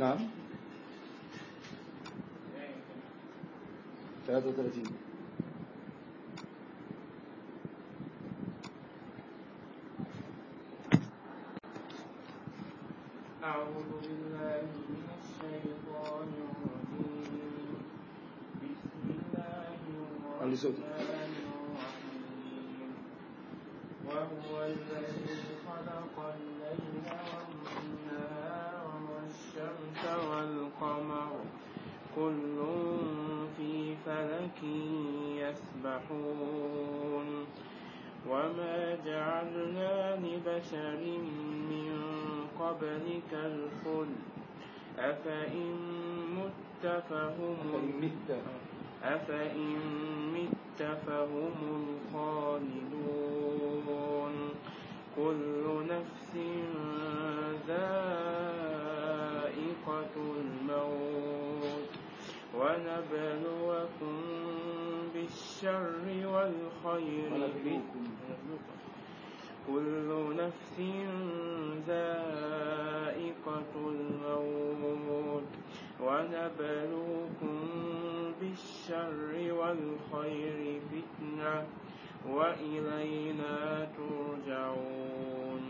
نعم 33 أعوذ بالله من الشيطان الرجيم بسم الله الرحمن قبلك الخلد أفإن مت فهم أفإن مت. فهم الخالدون. كل نفس ذائقة الموت. ونبلوكم بالشر والخير. كل نفس وإلينا ترجعون.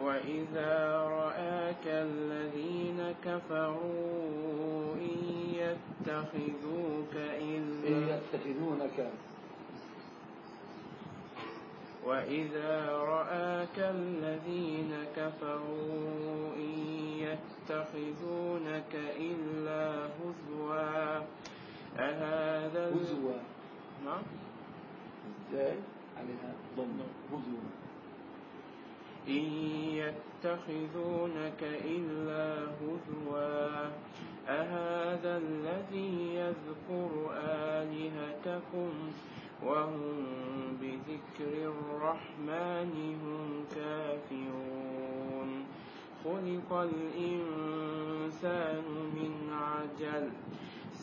وإذا رآك الذين كفروا إن يتخذوك إلا إن يتخذونك. وإذا رآك الذين كفروا إن يتخذونك إلا هزوا. أهذا هزوا. نعم. إزاي؟ عليها ضم. هزوا إن يتخذونك إلا هزوا أهذا الذي يذكر آلهتكم؟ وهم بذكر الرحمن هم كافرون. خلق الإنسان من عجل.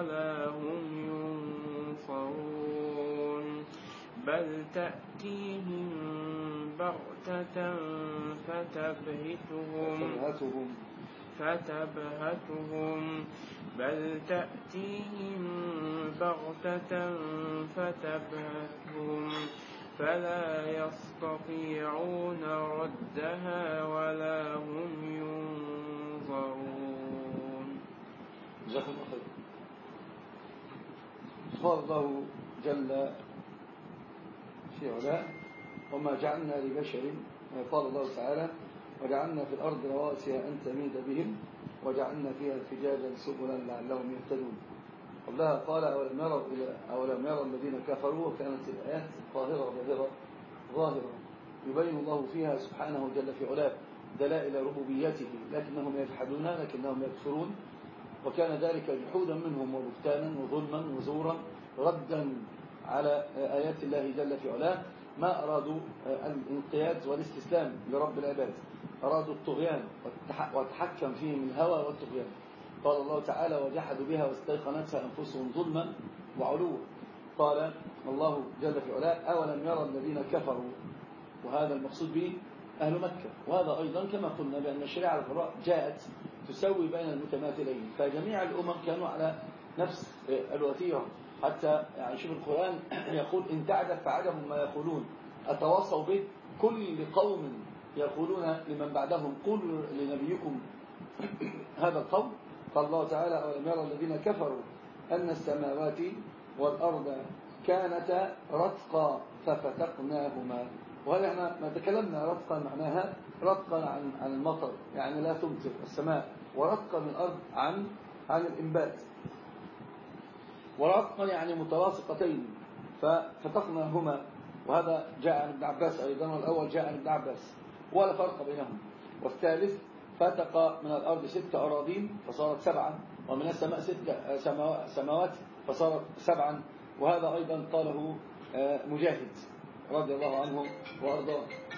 ولا هم ينصرون بل تأتيهم بغتة فتبهتهم فتبهتهم. بل تأتيهم بغتة فتبهتهم. فلا يستطيعون ردها ولا هم ينظرون. جزاكم الله خير. الله جل في علاه. وما جعلنا لبشر قال الله تعالى وجعلنا في الأرض رواسي أن تميد بهم وجعلنا فيها فجاجا سبلا لعلهم يهتدون. قبلها قال أولم يروا إلى أولم يرى الذين كفروا؟ وكانت الآيات ظاهرة ظاهرة ظاهرة. يبين الله فيها سبحانه جل في علاه دلائل ربوبيته لكنهم يجحدون لكنهم يكفرون. وكان ذلك جحودا منهم وبهتانا وظلما وزورا ردا على آيات الله جل في علاه. ما أرادوا الانقياد والاستسلام لرب العباد. أرادوا الطغيان وتحكم فيهم الهوى والطغيان. قال الله تعالى وجحدوا بها واستيقنتها أنفسهم ظلما وعلوا. قال الله جل في علاه أولم يرى الذين كفروا؟ وهذا المقصود به أهل مكة. وهذا أيضا كما قلنا بأن الشريعة القراء جاءت تسوي بين المتماثلين فجميع الأمم كانوا على نفس الوتيرة حتى يعني شوف القرآن يقول إن تعجب فعجب ما يقولون. أتواصوا به كل قوم يقولون لمن بعدهم قل لنبيكم هذا القول. قال الله تعالى أولم يرى الذين كفروا أن السماوات والأرض كانتا رتقا ففتقناهما. وهذا إحنا ما تكلمنا رتقا معناها رتقا عن عن المطر يعني لا تمطر السماء ورتقا الأرض عن عن الإنبات. ورتقا يعني متلاصقتين ففتقناهما وهذا جاء عن ابن عباس أيضا والأول جاء عن ابن عباس. ولا فرق بينهم. والثالث فتق من الأرض ست أراضين فصارت سبعا ومن السماء ست سماوات فصارت سبعا. وهذا أيضا قاله آه، مجاهد رضي الله عنه وأرضاه.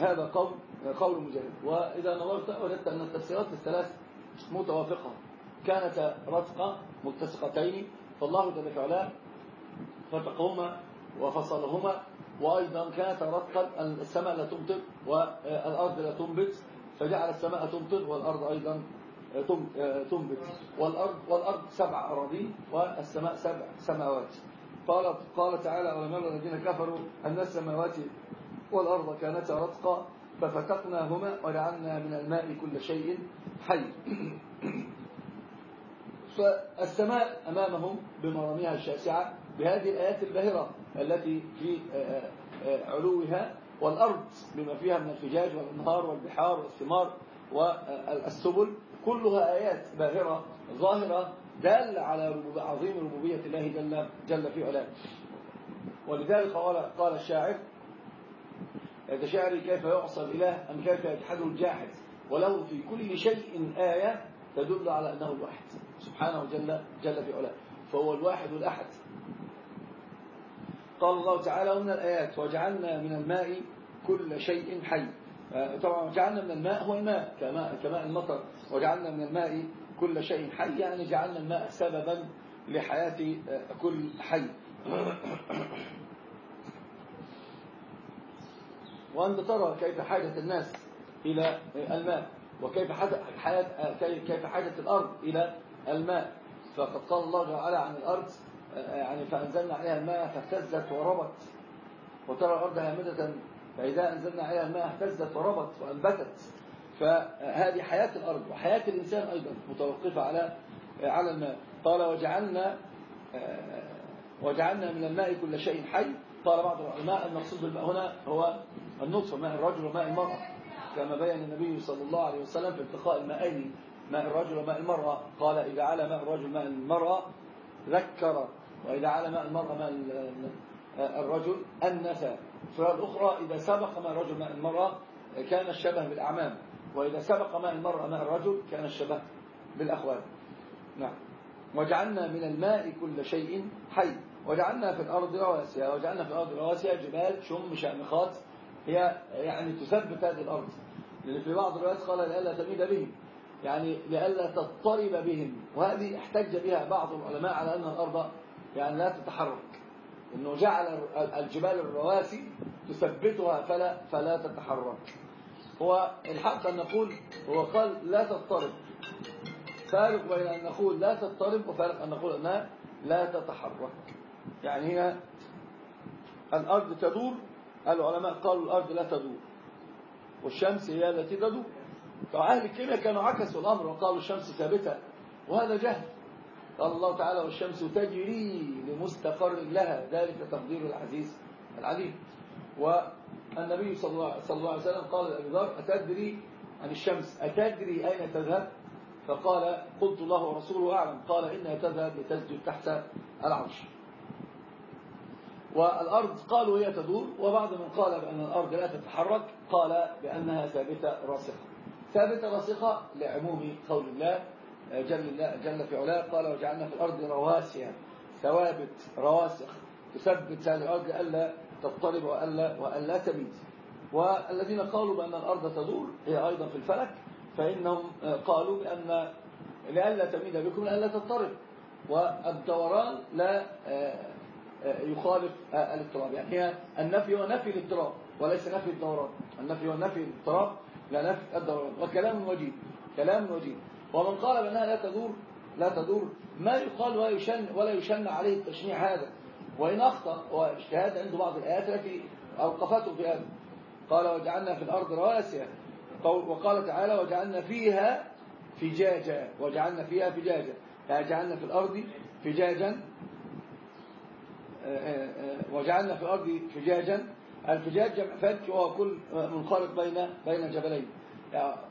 هذا قول قول مجاهد. وإذا نظرت وجدت أن التفسيرات الثلاث متوافقة. كانتا رتقة متسقتين فالله جل وعلا فتقهما وفصلهما. وأيضا كانت رتقا السماء لا تمطر والأرض لا تنبت فجعل السماء تمطر والأرض أيضا تنبت. والأرض, والأرض سبع أراضين والسماء سبع سماوات. قال قال تعالى ولم الذين كفروا أن السماوات والأرض كانتا رتقا ففتقناهما وجعلنا من الماء كل شيء حي. فالسماء أمامهم بمراميها الشاسعة بهذه الآيات الباهرة التي في آه، آه، علوها والأرض بما فيها من الفجاج والأنهار والبحار والثمار والسبل كلها آيات باهرة ظاهرة دالة على عظيم ربوبية الله جل, جل في علاه. ولذلك قال, قال الشاعر يتشاعري كيف يعصى الإله أم كيف يجحده الجاحد. وله في كل شيء آية تدل على أنه الواحد. سبحانه جل, جل في علاه. فهو الواحد الأحد. قال الله تعالى ومن الآيات وجعلنا من الماء كل شيء حي. طبعا جعلنا من الماء هو الماء كماء, كماء المطر. وجعلنا من الماء كل شيء حي يعني جعلنا الماء سببا لحياة كل حي. وأنت ترى كيف حاجة الناس إلى الماء وكيف كيف حاجة الأرض إلى الماء. فقد قال الله تعالى عن الأرض يعني فأنزلنا عليها الماء فاهتزت وربت. وترى الأرض هامدة فإذا أنزلنا عليها الماء اهتزت وربت وأنبتت. فهذه حياة الأرض وحياة الإنسان أيضا متوقفة على على الماء. قال وجعلنا وجعلنا من الماء كل شيء حي قال بعض العلماء المقصود هنا هو النطفة ماء الرجل وماء المرأة. كما بين النبي صلى الله عليه وسلم في التقاء الماءين ماء الرجل وماء المرأة. قال إذا على ماء الرجل ماء المرأة ذكر. وإذا على ماء المرأة ماء الرجل أنثى. الأخرى إذا سبق ماء الرجل ماء المرأة كان الشبه بالأعمام. وإذا سبق ماء المرأة ماء الرجل كان الشبه بالأخوان. نعم. وجعلنا من الماء كل شيء حي. وجعلنا في الأرض رواسي. وجعلنا في الأرض رواسي جبال شم شامخات هي يعني تثبت هذه الأرض. لأن في بعض الروايات قال لألا تميد بهم. يعني لئلا تضطرب بهم. وهذه احتج بها بعض العلماء على أن الأرض يعني لا تتحرك. إنه جعل الجبال الرواسي تثبتها فلا فلا تتحرك. هو الحق أن نقول هو قال لا تضطرب. فارق بين أن نقول لا تضطرب وفارق أن نقول أنها لا تتحرك. يعني هي الأرض تدور العلماء قالوا الأرض لا تدور والشمس هي التي تدور. فأهل الكيمياء كانوا عكسوا الأمر وقالوا الشمس ثابتة وهذا جهل. قال الله تعالى والشمس تجري لمستقر لها. ذلك تقدير العزيز العليم. والنبي صلى الله, عليه وسلم قال لأبي أتدري عن الشمس؟ أتدري أين تذهب؟ فقال قلت الله ورسوله أعلم. قال إنها تذهب لتسجد تحت العرش. والأرض قالوا هي تدور وبعض من قال بأن الأرض لا تتحرك قال بأنها ثابتة راسخة. ثابتة راسخة لعموم قول الله جل, الله جل في علاه قال وجعلنا في الأرض رواسي ثوابت رواسخ تثبت هذه الأرض لألا تضطرب وألا, وألا تميت. والذين قالوا بأن الأرض تدور هي أيضا في الفلك فإنهم قالوا بأن لألا تميد بكم لألا تضطرب. والدوران لا يخالف الاضطراب. يعني هي النفي هو نفي الاضطراب وليس نفي الدوران. النفي هو نفي الاضطراب لا نفي الدوران. وكلام وجيه كلام وجيه ومن قال بأنها لا تدور لا تدور ما يقال ولا يشن, ولا يشن عليه التشنيع هذا. وإن أخطأ واجتهاد عنده بعض الآيات التي أوقفته في هذا. قال وجعلنا في الأرض رواسي. وقال تعالى وجعلنا فيها فجاجا. وجعلنا فيها فجاجا. يعني جعلنا في الأرض فجاجا وجعلنا في الأرض فجاجا الفجاج جمع فج وهو كل منخرط بين بين جبلين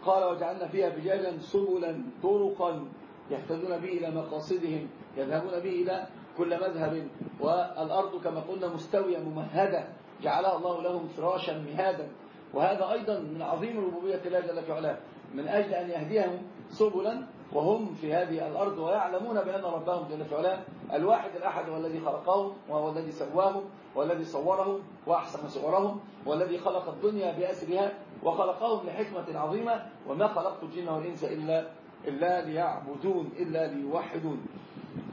قال وجعلنا فيها فجاجا سبلا طرقا يهتدون به إلى مقاصدهم يذهبون به إلى كل مذهب. والأرض كما قلنا مستوية ممهدة. جعلها الله لهم فراشا مهادا. وهذا أيضا من عظيم ربوبية الله جل في علاه من أجل أن يهديهم سبلا وهم في هذه الأرض ويعلمون بأن ربهم جل في علاه الواحد الأحد هو الذي خلقهم وهو الذي سواهم والذي صورهم وأحسن صورهم والذي خلق الدنيا بأسرها وخلقهم لحكمة عظيمة وما خلقت الجن والإنس إلا إلا ليعبدون إلا ليوحدون.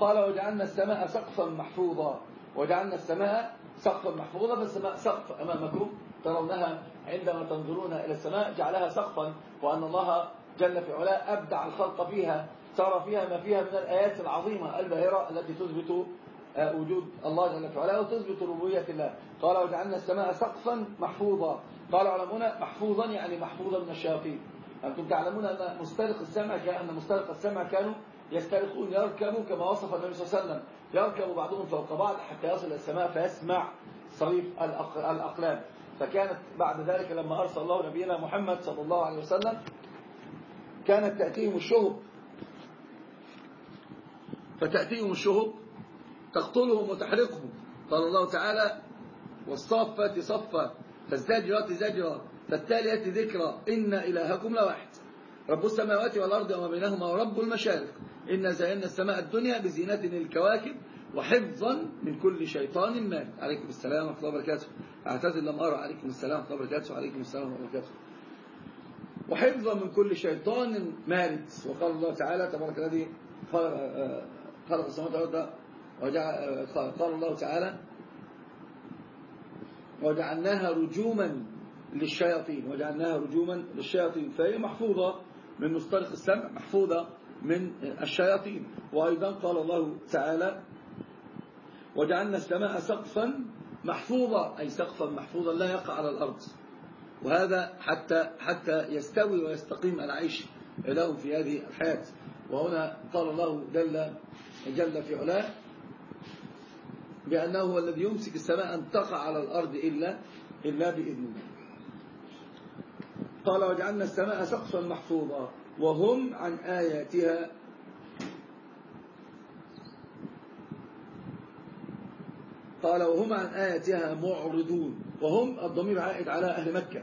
قال وجعلنا السماء سقفا محفوظا. وجعلنا السماء سقفا محفوظا فالسماء سقف أمامكم. ترونها عندما تنظرون إلى السماء جعلها سقفا وأن الله جل في علاه أبدع الخلق فيها ترى فيها ما فيها من الآيات العظيمة الباهرة التي تثبت آه، وجود الله جل في علاه وتثبت ربوبية الله. قال وجعلنا السماء سقفا محفوظا. قال علماؤنا محفوظا يعني محفوظا من الشياطين. أنتم تعلمون أن مسترق السمع كأن مسترق السمع كانوا يسترقون يركبوا كما وصف النبي صلى الله عليه وسلم. يركب بعضهم فوق بعض حتى يصل إلى السماء فيسمع صريف الأقلام. فكانت بعد ذلك لما أرسل الله نبينا محمد صلى الله عليه وسلم كانت تأتيهم الشهب. فتأتيهم الشهب تقتلهم وتحرقهم. قال الله تعالى والصافات صفا فالزاجرات زجرا فالتاليات ذكرى إن إلهكم لواحد. رب السماوات والأرض وما بينهما ورب المشارق. إن زينا السماء الدنيا بزينة الكواكب وحفظا من كل شيطان مارد عليكم السلام ورحمة الله وبركاته. أعتذر لم أرى. عليكم السلام ورحمة الله وبركاته. وعليكم السلام ورحمة الله وبركاته. وحفظا من كل شيطان مارد. وقال الله تعالى تبارك الذي خلق السماوات والأرض قال الله تعالى وجعلناها رجوما للشياطين. وجعلناها رجوما للشياطين. فهي محفوظة من مسترق السمع محفوظة من الشياطين. وأيضا قال الله تعالى وجعلنا السماء سقفا محفوظا أي سقفا محفوظا لا يقع على الأرض. وهذا حتى حتى يستوي ويستقيم العيش لهم في هذه الحياة. وهنا قال الله جل جل في علاه بأنه هو الذي يمسك السماء أن تقع على الأرض إلا إلا بإذنه. قال وجعلنا السماء سقفا محفوظا وهم عن آياتها قال وهم عن آياتها معرضون وهم الضمير عائد على أهل مكة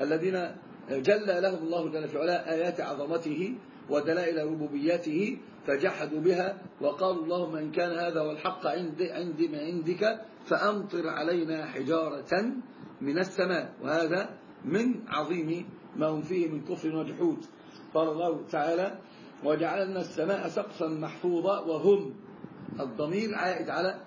الذين جل لهم الله جل في علاء آيات عظمته ودلائل ربوبيته فجحدوا بها وقالوا اللهم إن كان هذا هو الحق عند عند من عندك فأمطر علينا حجارة من السماء وهذا من عظيم ما هم فيه من كفر وجحود. قال الله تعالى وجعلنا السماء سقفا محفوظا وهم الضمير عائد على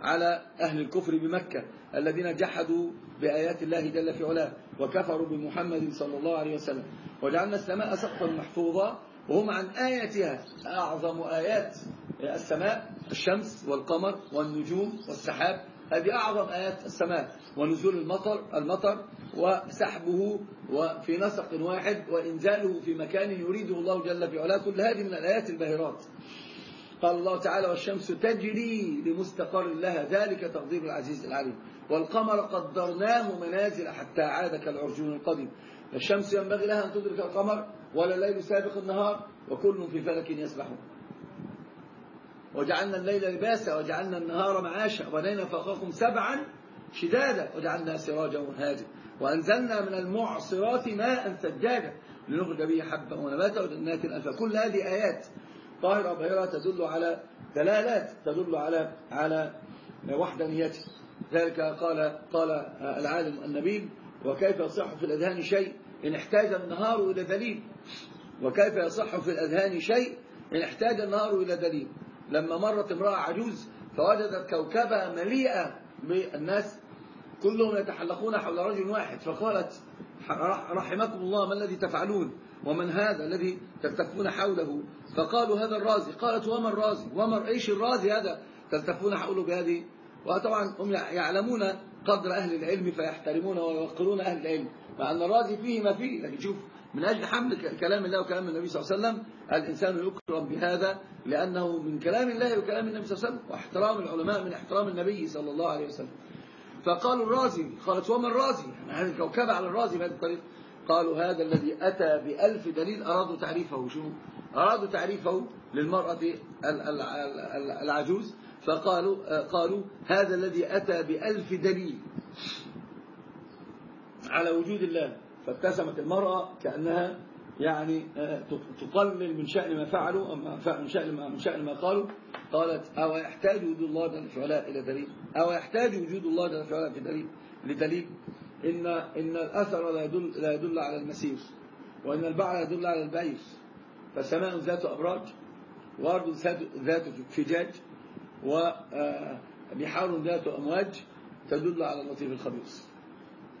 على أهل الكفر بمكة الذين جحدوا بآيات الله جل في علاه وكفروا بمحمد صلى الله عليه وسلم. وجعلنا السماء سقفا محفوظا وهم عن آياتها. أعظم آيات السماء الشمس والقمر والنجوم والسحاب. هذه أعظم آيات السماء. ونزول المطر المطر وسحبه وفي نسق واحد وإنزاله في مكان يريده الله جل في علاه. كل هذه من الآيات الباهرات. قال الله تعالى والشمس تجري لمستقر لها ذلك تقدير العزيز العليم. والقمر قدرناه منازل حتى عاد كالعرجون القديم. الشمس ينبغي لها أن تدرك القمر ولا الليل سابق النهار وكل في فلك يسبحون. وجعلنا الليل لباسا وجعلنا النهار معاشا وبنينا فوقكم سبعا شدادا وجعلنا سراجا وهاجا وأنزلنا من المعصرات ماء ثجاجا لنخرج به حبا ونباتا وجنات ألفا كل هذه آيات طاهرة باهرة تدل على دلالات تدل على على وحدانيته. ذلك قال قال العالم النبيل وكيف يصح في الأذهان شيء إن احتاج النهار إلى دليل؟ وكيف يصح في الأذهان شيء إن احتاج النهار إلى دليل؟ لما مرت امرأة عجوز فوجدت كوكبة مليئة بالناس كلهم يتحلقون حول رجل واحد فقالت رحمكم الله ما الذي تفعلون؟ ومن هذا الذي تلتفون حوله؟ فقالوا هذا الرازي. قالت وما الرازي؟ وما إيش الرازي هذا؟ تلتفون حوله بهذه؟ وطبعا هم يعلمون قدر أهل العلم فيحترمون ويوقرون أهل العلم مع أن الرازي فيه ما فيه. لكن شوف من أجل حمل كلام الله وكلام النبي صلى الله عليه وسلم الإنسان يكرم بهذا لأنه من كلام الله وكلام النبي صلى الله عليه وسلم واحترام العلماء من احترام النبي صلى الله عليه وسلم. فقالوا الرازي قالت وما الرازي؟ يعني هذه الكوكبة على الرازي بهذه الطريقة. قالوا هذا الذي أتى بألف دليل أرادوا تعريفه شو؟ أرادوا تعريفه للمرأة العجوز. فقالوا قالوا هذا الذي أتى بألف دليل على وجود الله. فابتسمت المرأة كأنها يعني آه، تقلل من شأن ما فعلوا من شأن ما, من شأن ما قالوا. قالت أو يحتاج وجود الله جل وعلا إلى دليل؟ أو يحتاج وجود الله جل وعلا في دليل؟ لدليل؟ إن إن الأثر لا يدل لا يدل على المسير وإن البعر يدل على البعير فسماء ذات أبراج وأرض ذات فجاج وبحار ذات أمواج تدل على اللطيف الخبير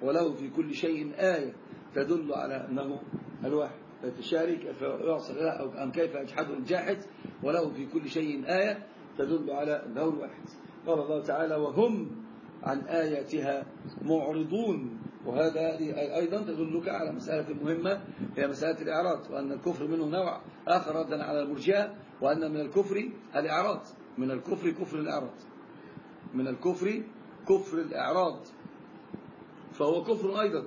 وله في كل شيء آية تدل على أنه الواحد فتشارك فيعصر له أو أم كيف يجحده الجاحد. وله في كل شيء آية تدل على أنه الواحد. قال الله تعالى وهم عن آياتها معرضون. وهذا أيضا تدلك على مسألة مهمة هي مسألة الإعراض وأن الكفر منه نوع آخر ردا على المرجئة وأن من الكفر الإعراض من الكفر كفر الإعراض. من الكفر كفر الإعراض. فهو كفر أيضا.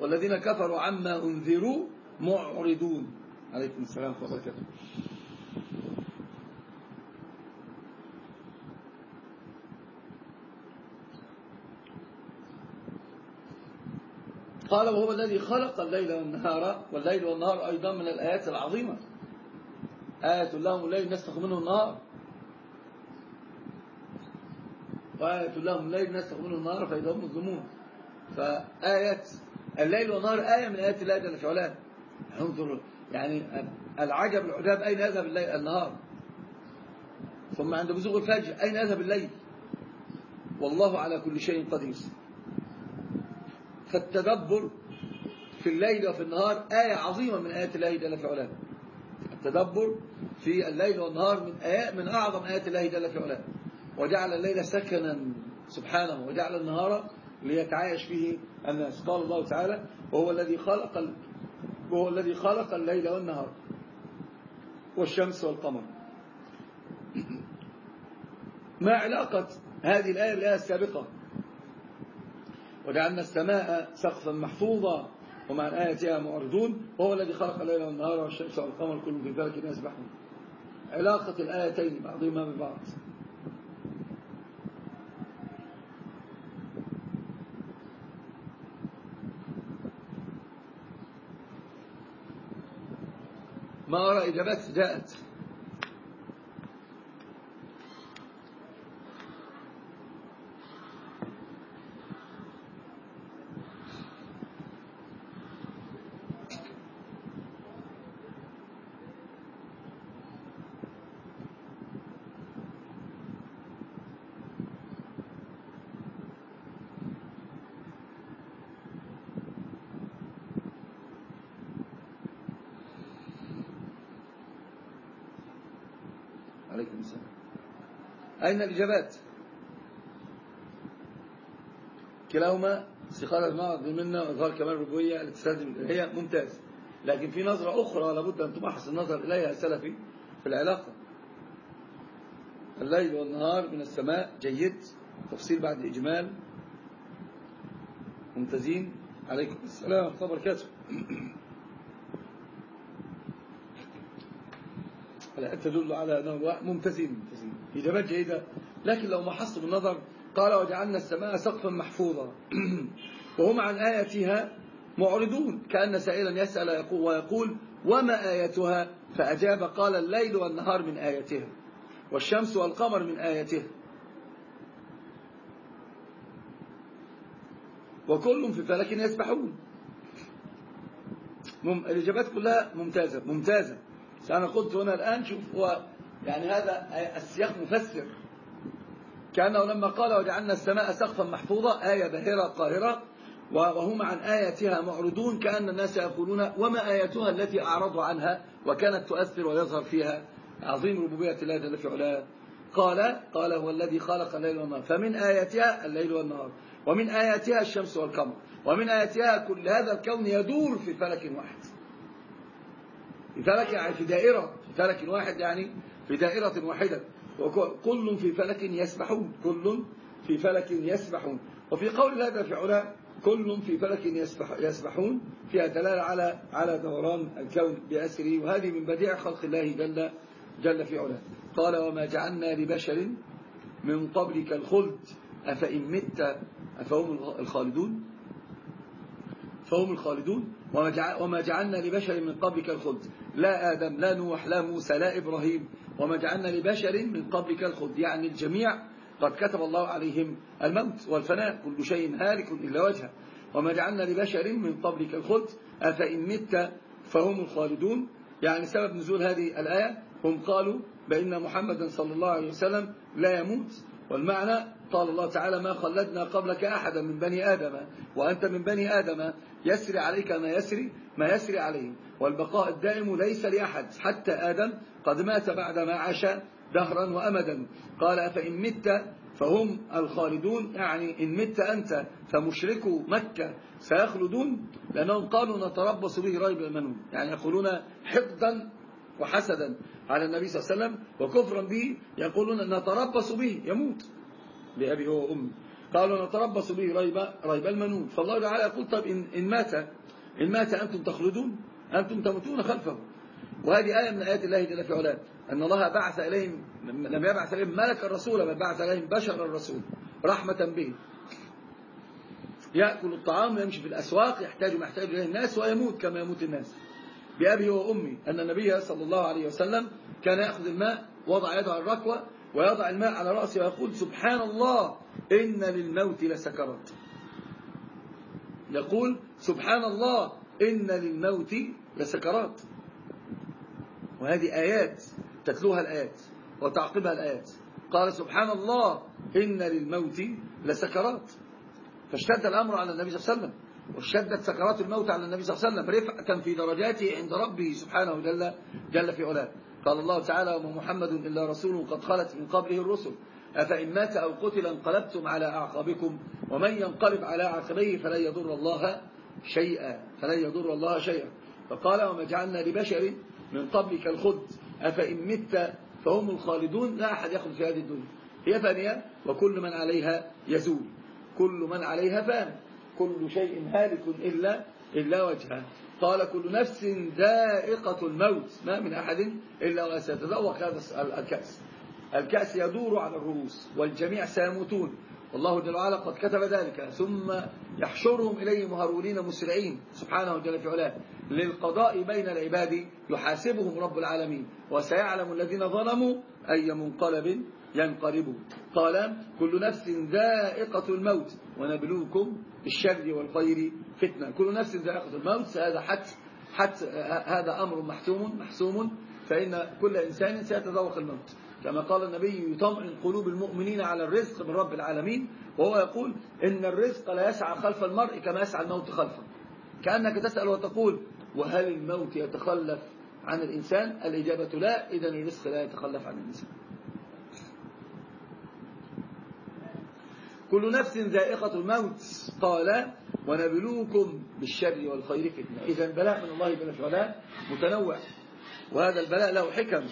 والذين كفروا عما أنذروا معرضون. عليكم السلام ورحمة الله وبركاته قال وهو الذي خلق الليل والنهار والليل والنهار أيضا من الآيات العظيمة. آية لهم الليل نسخ منه النهار وآية لهم الليل نسخ منه النهار فإذا هم مظلمون فآية الليل والنهار آية من آيات الله جل وعلا. انظر يعني العجب العجاب أين يذهب الليل النهار؟ ثم عند بزوغ الفجر أين يذهب الليل؟ والله على كل شيء قدير. فالتدبر في الليل وفي النهار آية عظيمة من آيات الله جل وعلا التدبر في الليل والنهار من آيات من أعظم آيات الله جل وعلا وجعل الليل سكنا سبحانه وجعل النهار ليتعايش فيه الناس. قال الله تعالى وهو الذي خلق وهو الذي خلق الليل والنهار والشمس والقمر. ما علاقة هذه الآية بالآية السابقة؟ وجعلنا السماء سقفا محفوظا ومع آياتها معرضون وهو الذي خلق الليل والنهار والشمس والقمر كل في فلك يسبحون علاقة الآيتين بعضهما ببعض. ما أرى إجابات؟ جاءت. أين الإجابات؟ كلاهما استخارة المعرض منا وإظهار كمال الربوية الاتصال هي ممتاز. لكن في نظرة أخرى لابد أن تمحص النظر إليها سلفي في العلاقة. الليل والنهار من السماء جيد تفصيل بعد إجمال. ممتازين. عليكم السلام الله وبركاته. تدل على أنه ممتازين إجابات جيدة لكن لو محص بالنظر قال وجعلنا السماء سقفا محفوظا. وهم عن آياتها معرضون. كأن سائلا يسأل يقول ويقول وما آياتها فأجاب قال الليل والنهار من آياتها والشمس والقمر من آياتها. وكل في فلك يسبحون. الإجابات كلها ممتازة ممتازة. أنا قلت هنا الآن شوف هو يعني هذا السياق مفسر. كأنه لما قال وجعلنا السماء سقفا محفوظا آية باهرة قاهرة وهم عن آياتها معرضون كأن الناس يقولون وما آياتها التي أعرضوا عنها وكانت تؤثر ويظهر فيها عظيم ربوبية الله جل في علاه. قال قال هو الذي خلق الليل والنهار. فمن آياتها الليل والنهار ومن آياتها الشمس والقمر ومن آياتها كل هذا الكون يدور في فلك واحد. فلك يعني في دائرة في فلك واحد يعني في دائرة واحدة. وكل في فلك يسبحون كل في فلك يسبحون. وفي قول هذا في علا كل في فلك يسبح يسبحون. فيها دلالة على على دوران الكون بأسره. وهذه من بديع خلق الله جل جل في علا قال وما جعلنا لبشر من قبلك الخلد. أفإن مت أفهم الخالدون؟ فهم الخالدون. وما جعلنا لبشر من قبلك الخلد. لا آدم لا نوح لا موسى لا إبراهيم وما جعلنا لبشر من قبلك الخلد. يعني الجميع قد كتب الله عليهم الموت والفناء. كل شيء هالك إلا وجهه. وما جعلنا لبشر من قبلك الخلد. أفإن مت فهم الخالدون. يعني سبب نزول هذه الآية هم قالوا بأن محمدا صلى الله عليه وسلم لا يموت. والمعنى قال الله تعالى ما خلدنا قبلك أحدا من بني آدم. وأنت من بني آدم. يسري عليك ما يسري ما يسري عليهم. والبقاء الدائم ليس لأحد. حتى آدم قد مات بعدما عاش دهرا وأمدا. قال فإن مت فهم الخالدون. يعني إن مت أنت فمشركو مكة سيخلدون. لأنهم قالوا نتربص به ريب المنون. يعني يقولون حقدا وحسدا على النبي صلى الله عليه وسلم وكفرا به. يقولون نتربص به. يموت بأبي هو وأمي. قالوا نتربص به ريب, ريب المنون. فالله تعالى يقول طب إن, إن مات إن مات أنتم تخلدون؟ أنتم تموتون خلفه. وهذه آية من آيات الله جل في علاه. أن الله بعث إليهم لم يبعث إليهم ملك الرسول بل بعث إليهم بشر الرسول رحمة به. يأكل الطعام ويمشي في الأسواق يحتاج ما يحتاج إليه الناس ويموت كما يموت الناس. بأبي وأمي أن النبي صلى الله عليه وسلم كان يأخذ الماء وضع يده على الركوة ويضع الماء على رأسه ويقول سبحان الله إن للموت لسكرات. يقول سبحان الله إن للموت لسكرات. وهذه آيات تتلوها الآيات وتعقبها الآيات. قال سبحان الله إن للموت لسكرات. فاشتد الأمر على النبي صلى الله عليه وسلم. واشتدت سكرات الموت على النبي صلى الله عليه وسلم رفعة في درجاته عند ربه سبحانه جل, جل في علاه. قال الله تعالى وما محمد إلا رسول قد خلت من قبله الرسل. أفإن مات أو قتل انقلبتم على أعقابكم ومن ينقلب على عقبيه فلن يضر الله شيئا فلن يضر الله شيئا. فقال وما جعلنا لبشر من قبلك الخد أفإن مت فهم الخالدون لا أحد يخلد في هذه الدنيا. هي فانية وكل من عليها يزول. كل من عليها فان. كل شيء هالك إلا, إلا وجهه. قال كل نفس ذائقة الموت. ما من أحد إلا وسيتذوق هذا الكأس. الكأس يدور على الرؤوس والجميع سيموتون. والله جل وعلا قد كتب ذلك. ثم يحشرهم إليه مهرولين مسرعين سبحانه جل في علاه. للقضاء بين العباد يحاسبهم رب العالمين. وسيعلم الذين ظلموا أي منقلب ينقلبوا قال كل نفس ذائقة الموت ونبلوكم بالشر والخير فتنة. كل نفس ذائقة الموت هذا حت حت هذا أمر محتوم محسوم. فإن كل إنسان سيتذوق الموت. كما قال النبي يطمئن قلوب المؤمنين على الرزق من رب العالمين وهو يقول إن الرزق لا يسعى خلف المرء كما يسعى الموت خلفه. كأنك تسأل وتقول وهل الموت يتخلف عن الإنسان؟ الإجابة لا إذا الرزق لا يتخلف عن الإنسان. كل نفس ذائقة الموت قال ونبلوكم بالشر والخير فتنة. إذا البلاء من الله جل وعلا متنوع وهذا البلاء له حكم.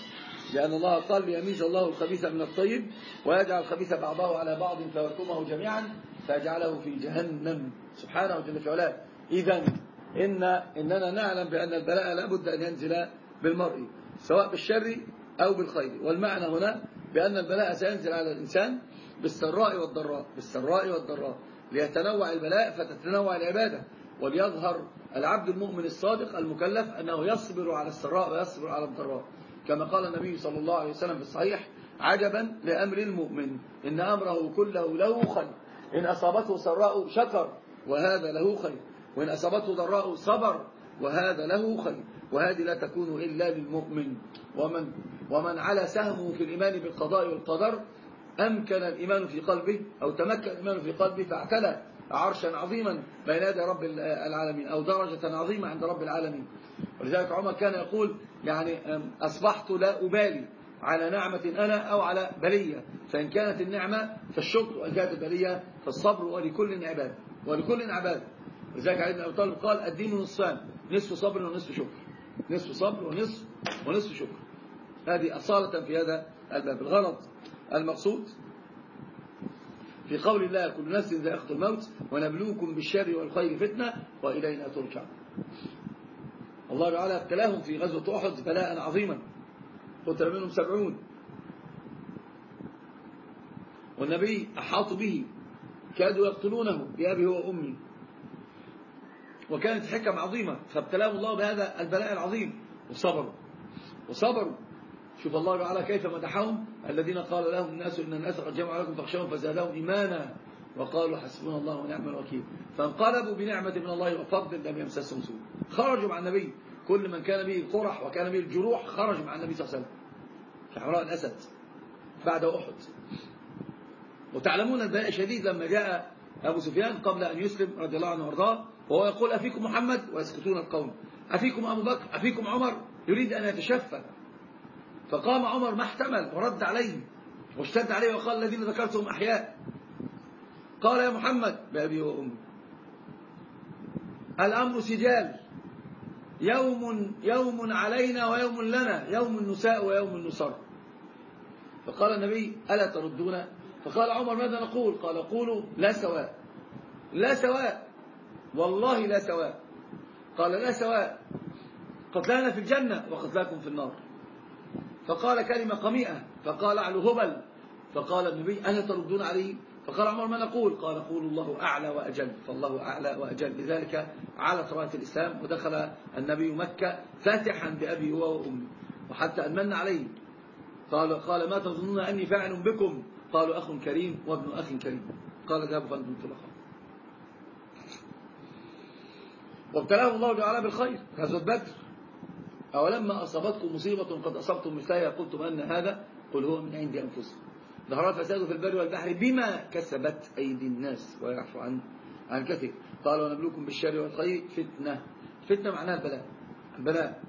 لأن الله قال ليميز الله الخبيث من الطيب ويجعل الخبيث بعضه على بعض فيركمه جميعا فيجعله في جهنم. سبحانه وتعالى في إذا إن إننا نعلم بأن البلاء لابد أن ينزل بالمرء سواء بالشر أو بالخير. والمعنى هنا بأن البلاء سينزل على الإنسان بالسراء والضراء بالسراء والضراء. ليتنوع البلاء فتتنوع العبادة. وليظهر العبد المؤمن الصادق المكلف أنه يصبر على السراء ويصبر على الضراء. كما قال النبي صلى الله عليه وسلم في الصحيح عجبا لأمر المؤمن إن أمره كله له خير إن أصابته سراء شكر وهذا له خير وإن أصابته ضراء صبر وهذا له خير وهذه لا تكون إلا للمؤمن. ومن, ومن على سهمه في الإيمان بالقضاء والقدر أمكن الإيمان في قلبه أو تمكن الإيمان في قلبه فاعتلى عرشا عظيما بين يدي رب العالمين أو درجة عظيمة عند رب العالمين. ولذلك عمر كان يقول يعني أصبحت لا أبالي على نعمة أنا أو على بلية. فإن كانت النعمة فالشكر وإن كانت البلية فالصبر ولكل عباد ولكل عباد. ولذلك علي بن أبي طالب قال الدين نصفان نصف صبر ونصف شكر. نصف صبر ونصف ونصف شكر. هذه أصالة في هذا الباب. الغرض المقصود في قول الله كل نفس ذائقة الموت ونبلوكم بالشر والخير فتنة وإلينا ترجع الله تعالى ابتلاهم في غزوة أحد بلاء عظيما. قتل منهم سبعون. والنبي أحاط به. كادوا يقتلونه بأبي وأمي. وكانت حكم عظيمة. فابتلاهم الله بهذا البلاء العظيم. وصبروا. وصبروا. شوف الله تعالى كيف مدحهم الذين قال لهم الناس إن الناس قد جمعوا لكم فاخشوهم فزادهم إيمانا وقالوا حسبنا الله ونعم الوكيل. فانقلبوا بنعمة من الله وفضل لم يمسسهم سوء. خرجوا مع النبي. كل من كان به قرح وكان به الجروح خرج مع النبي صلى الله عليه وسلم. في حمراء الأسد بعد أحد. وتعلمون البلاء الشديد لما جاء أبو سفيان قبل أن يسلم رضي الله عنه وأرضاه وهو يقول أفيكم محمد ويسكتون القوم. أفيكم أبو بكر أفيكم عمر يريد أن يتشفى. فقام عمر ما احتمل ورد عليه واشتد عليه وقال الذين ذكرتهم أحياء. قال يا محمد بأبي وأمي الأمر سجال. يوم يوم علينا ويوم لنا يوم النساء ويوم النصر. فقال النبي ألا تردون؟ فقال عمر ماذا نقول؟ قال قولوا لا سواء. لا سواء. والله لا سواء. قال لا سواء. قتلانا في الجنة وقتلاكم في النار. فقال كلمة قميئة فقال على هبل فقال النبي ألا تردون عليه فقال عمر ما نقول؟ قال قول الله أعلى وأجل فالله أعلى وأجل. لذلك علت راية الإسلام ودخل النبي مكة فاتحا بأبي هو وأمي وحتى أمن عليه. قال قال ما تظنون أني فاعل بكم؟ قالوا أخ كريم وابن أخ كريم. قال ذهبوا فأنتم طلقاء وابتلاه الله تعالى بالخير. غزوة بدر. أولما أصابتكم مصيبة قد أصبتم مثلها قلتم أن هذا قل هو من عند أنفسكم. ظهر الفساد في البر والبحر بما كسبت أيدي الناس ويعفو عن عن كثير. قال ونبلوكم بالشر والخير فتنة. فتنة معناها البلاء. البلاء.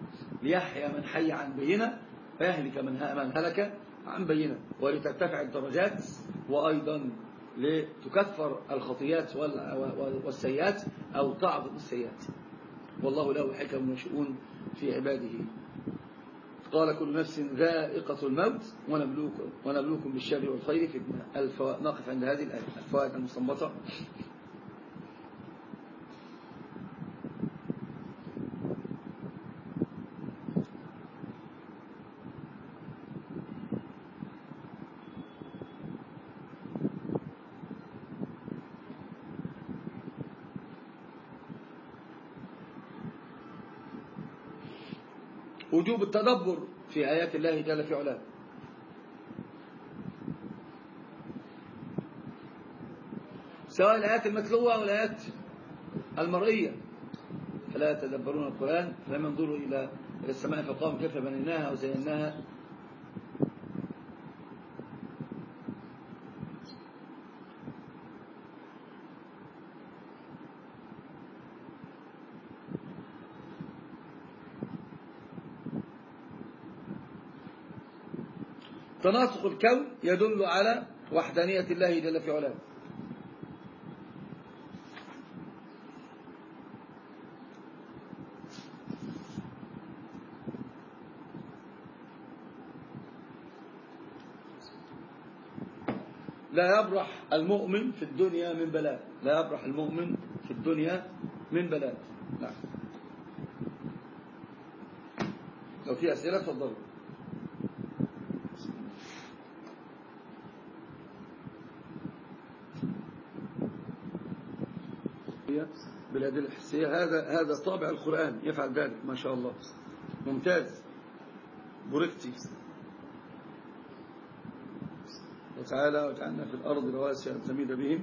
ليحيى من حي عن بينة فيهلك من هلك عن بينة. ولترتفع الدرجات وأيضا لتكفر الخطيات والسيئات أو تعظم السيئات. والله له حكم وشؤون في عباده. قال كل نفس ذائقة الموت ونبلوكم, ونبلوكم بالشر والخير الفوائد نقف عند هذه الآية. الفوائد المستنبطة. وجوب التدبر في آيات الله جل في علاه. سواء الآيات المتلوة أو الآيات المرئية. فلا يتدبرون القرآن فلم ينظروا إلى السماء فقام كيف بنيناها وزيناها تناسق الكون يدل على وحدانية الله جل في علاه. لا يبرح المؤمن في الدنيا من بلاء. لا يبرح المؤمن في الدنيا من بلاء. نعم. لو في أسئلة تفضلوا. بالأدلة الحسية هذا هذا طابع القرآن يفعل ذلك ما شاء الله. ممتاز. بركتي وتعالى وجعلنا في الأرض رواسي أن تميد بهم.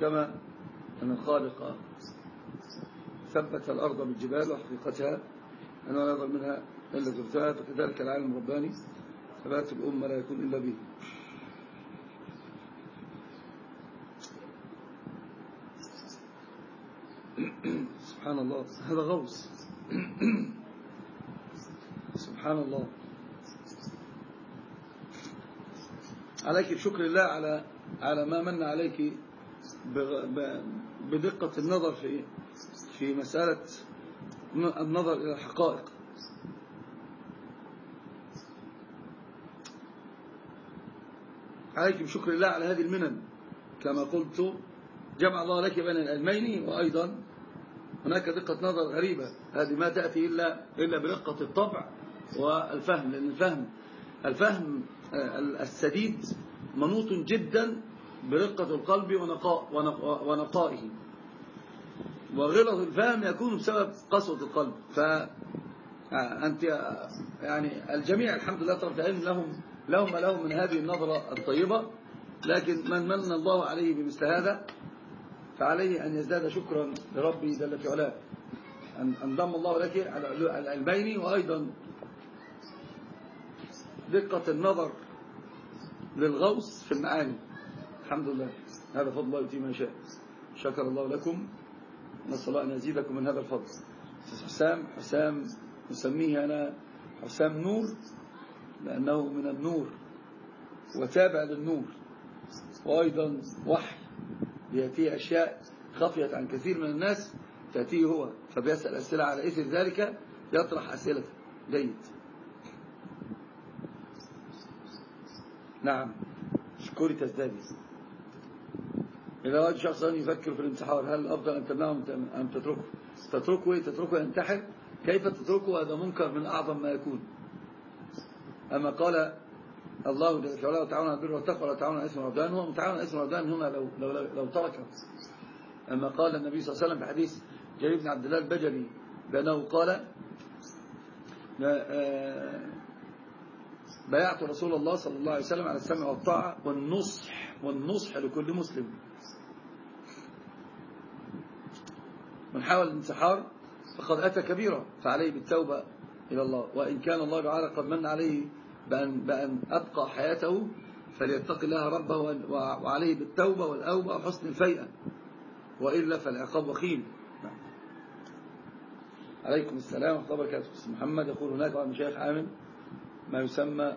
كما أن الخالق ثبت الأرض بالجبال وحقيقتها. أنه لا يظل منها إلا زرتها فكذلك العالم الرباني. ثبات الأمة لا يكون إلا به. سبحان الله. هذا غوص. سبحان الله. عليك بشكر الله على على ما من عليك بدقة النظر في في مسألة النظر إلى الحقائق. عليك بشكر الله على هذه المنن. كما قلت جمع الله لك بين العلمين وأيضا هناك دقة نظر غريبة. هذه ما تأتي إلا, إلا برقة الطبع والفهم لأن الفهم الفهم السديد منوط جدا برقة القلب ونقاء ونقائه. وغلظ الفهم يكون بسبب قسوة القلب. فأنت يعني الجميع الحمد لله طرف العلم لهم لهم لهم من هذه النظرة الطيبة. لكن من من الله عليه بمثل هذا؟ فعليه أن يزداد شكرا لربي جل في علاه. أن انضم الله لك على العلمين وأيضا دقة النظر للغوص في المعاني. الحمد لله. هذا فضل الله يؤتي من شاء. شكر الله لكم. نسأل الله أن يزيدكم من هذا الفضل. حسام حسام نسميه أنا حسام نور لأنه من النور وتابع للنور وأيضا وحي. يأتيه أشياء خفيت عن كثير من الناس تأتيه هو فبيسأل أسئلة على إثر ذلك يطرح أسئلة. جيد. نعم. شكوري تزدادي. إذا رأيت شخصا يفكر في الانتحار هل الأفضل أن تمنعه أم تتركه؟ تتركه إيه؟ تتركه ينتحر. كيف تتركه؟ هذا منكر من أعظم ما يكون. أما قال الله جل وعلا تعاون على البر والتقوى ولا تعاون على الإثم والعدوان هو متعاون على الإثم والعدوان هنا لو لو لو تركه أما قال النبي صلى الله عليه وسلم في حديث جرير بن عبد الله البجلي بأنه قال آه، بايعت رسول الله صلى الله عليه وسلم على السمع والطاعة والنصح والنصح لكل مسلم. من حاول الانتحار فقد أتى كبيرا فعليه بالتوبة إلى الله. وإن كان الله تعالى قد من عليه بأن, بأن أبقى حياته فليتق الله ربه وعليه بالتوبة والأوبة وحسن الفيئة وإلا فالعقاب وخيم عليكم السلام ورحمة الله وبركاته. محمد يقول هناك عن شيخ عامل ما يسمى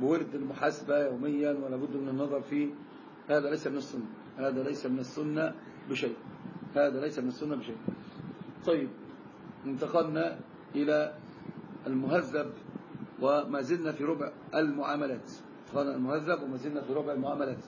بورد المحاسبة يوميا ولا بد من النظر فيه. هذا ليس من السنة. هذا ليس من السنة بشيء. هذا ليس من السنة بشيء. طيب انتقلنا إلى المهذب وما زلنا في ربع المعاملات. انتقلنا المهذب وما زلنا في ربع المعاملات.